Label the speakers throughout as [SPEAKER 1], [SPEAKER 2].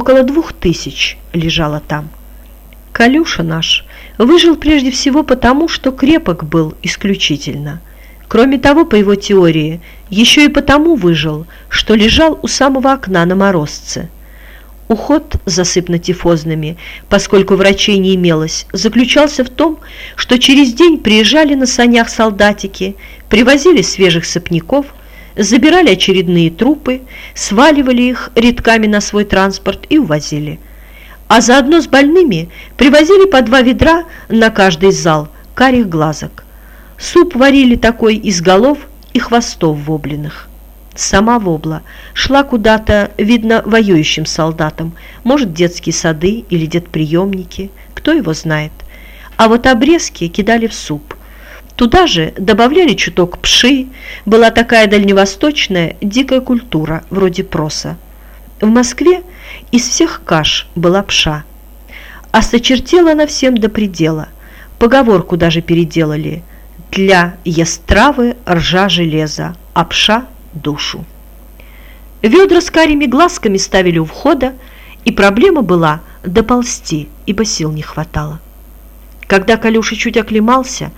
[SPEAKER 1] около двух тысяч лежало там. Калюша наш выжил прежде всего потому, что крепок был исключительно. Кроме того, по его теории, еще и потому выжил, что лежал у самого окна на морозце. Уход за сыпнотифозными, поскольку врачей не имелось, заключался в том, что через день приезжали на санях солдатики, привозили свежих сопняков, забирали очередные трупы, сваливали их редками на свой транспорт и увозили. А заодно с больными привозили по два ведра на каждый зал карих глазок. Суп варили такой из голов и хвостов вобленных. Сама вобла шла куда-то, видно, воюющим солдатам, может, детские сады или детприемники, кто его знает. А вот обрезки кидали в суп. Туда же добавляли чуток пши, была такая дальневосточная дикая культура, вроде проса. В Москве из всех каш была пша. А сочертела она всем до предела. Поговорку даже переделали. Для естравы ржа железа, а пша душу. Ведра с карими глазками ставили у входа, и проблема была доползти, ибо сил не хватало. Когда Калюша чуть оклемался,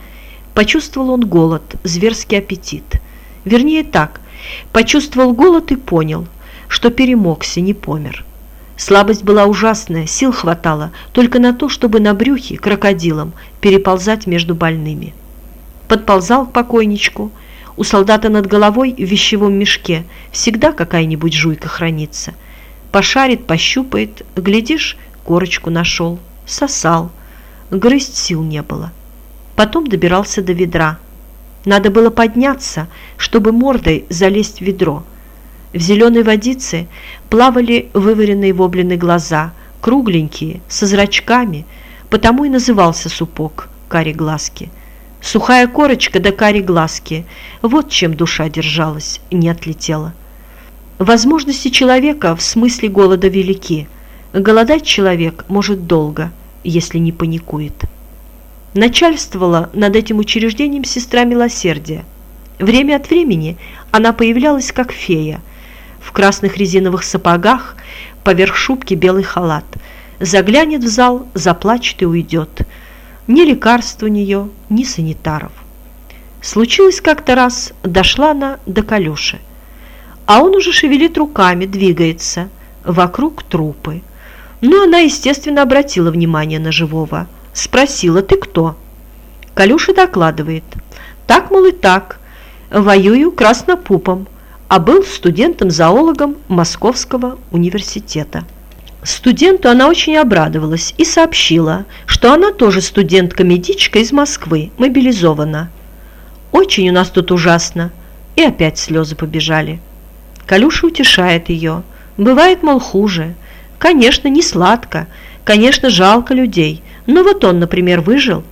[SPEAKER 1] почувствовал он голод, зверский аппетит. Вернее так, почувствовал голод и понял, что перемогся, не помер. Слабость была ужасная, сил хватало только на то, чтобы на брюхе крокодилом переползать между больными. Подползал к покойничку, у солдата над головой в вещевом мешке всегда какая-нибудь жуйка хранится. Пошарит, пощупает, глядишь, корочку нашел, сосал. Грызть сил не было. Потом добирался до ведра. Надо было подняться, чтобы мордой залезть в ведро. В зеленой водице плавали вываренные воблины глаза, кругленькие, со зрачками, потому и назывался супок кари глазки – Сухая корочка да кари глазки. Вот чем душа держалась, не отлетела. Возможности человека в смысле голода велики. Голодать человек может долго, если не паникует. Начальствовала над этим учреждением сестра милосердия. Время от времени она появлялась как фея, в красных резиновых сапогах, поверх шубки белый халат. Заглянет в зал, заплачет и уйдет – ни лекарств у нее, ни санитаров. Случилось как-то раз, дошла она до Калюши. А он уже шевелит руками, двигается. Вокруг трупы. Но она, естественно, обратила внимание на живого. Спросила, ты кто? Калюша докладывает. Так, мол, и так. Воюю краснопупом, а был студентом-зоологом Московского университета. Студенту она очень обрадовалась и сообщила, что она тоже студентка-медичка из Москвы, мобилизована. «Очень у нас тут ужасно!» И опять слезы побежали. Калюша утешает ее. Бывает, мол, хуже. Конечно, не сладко, конечно, жалко людей. Но вот он, например, выжил.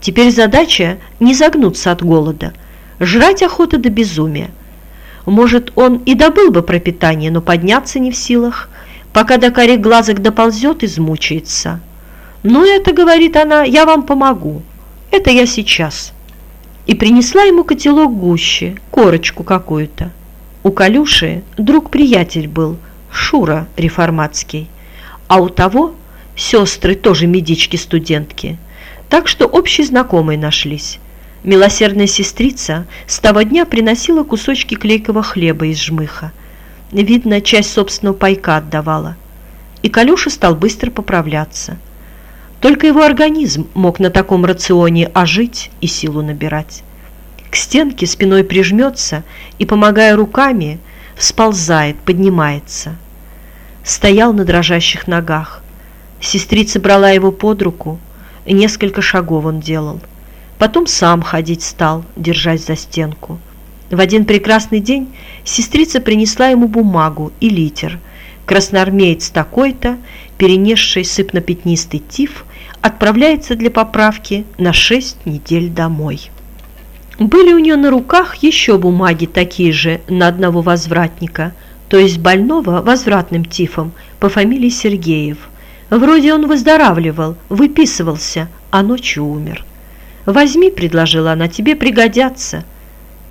[SPEAKER 1] Теперь задача не загнуться от голода. Жрать охота до безумия. Может, он и добыл бы пропитание, но подняться не в силах – пока до корей глазок доползет, измучается. «Ну, это, — говорит она, — я вам помогу. Это я сейчас». И принесла ему котелок гуще, корочку какую-то. У Калюши друг-приятель был, Шура реформатский, а у того сестры тоже медички-студентки, так что общие знакомые нашлись. Милосердная сестрица с того дня приносила кусочки клейкого хлеба из жмыха, видно, часть собственного пайка отдавала. И Калюша стал быстро поправляться. Только его организм мог на таком рационе ожить и силу набирать. К стенке спиной прижмется и, помогая руками, всползает, поднимается. Стоял на дрожащих ногах. Сестрица брала его под руку, и несколько шагов он делал. Потом сам ходить стал, держась за стенку. В один прекрасный день сестрица принесла ему бумагу и литер. Красноармеец такой-то, перенесший сыпно-пятнистый тиф, отправляется для поправки на шесть недель домой. Были у нее на руках еще бумаги такие же на одного возвратника, то есть больного возвратным тифом по фамилии Сергеев. Вроде он выздоравливал, выписывался, а ночью умер. «Возьми», — предложила она, — «тебе пригодятся»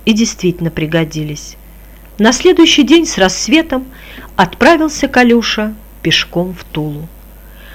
[SPEAKER 1] и действительно пригодились. На следующий день с рассветом отправился Калюша пешком в Тулу.